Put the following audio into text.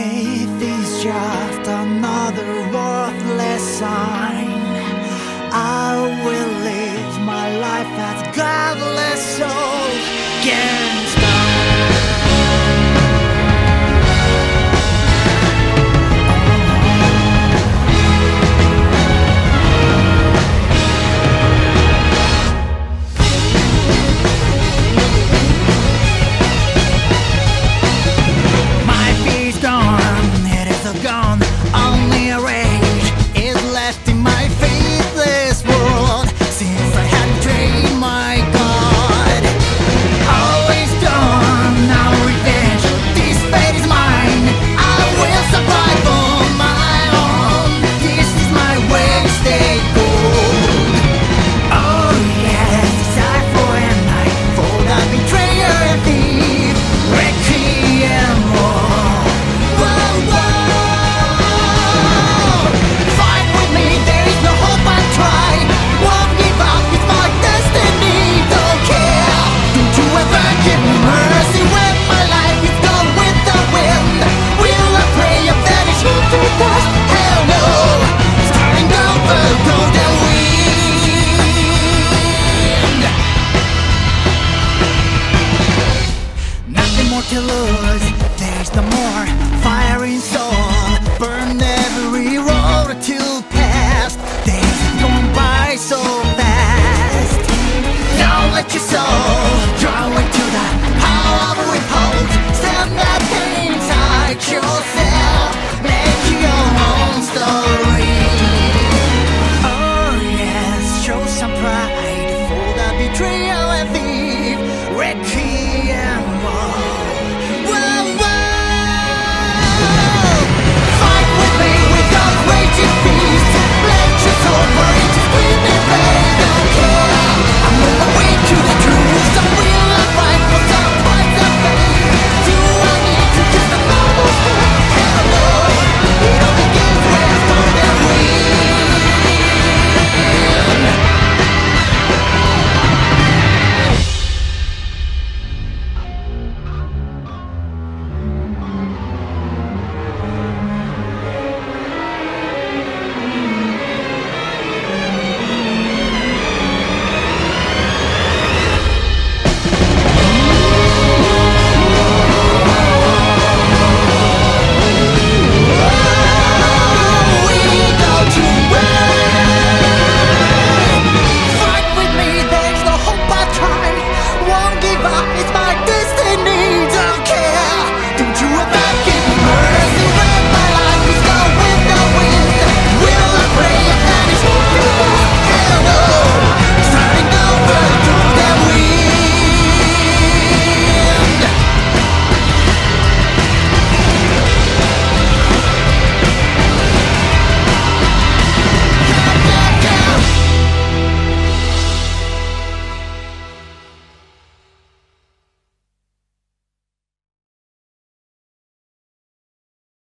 faith is just another worthless sign. I will live my life as godless souls. Yeah. me. your love.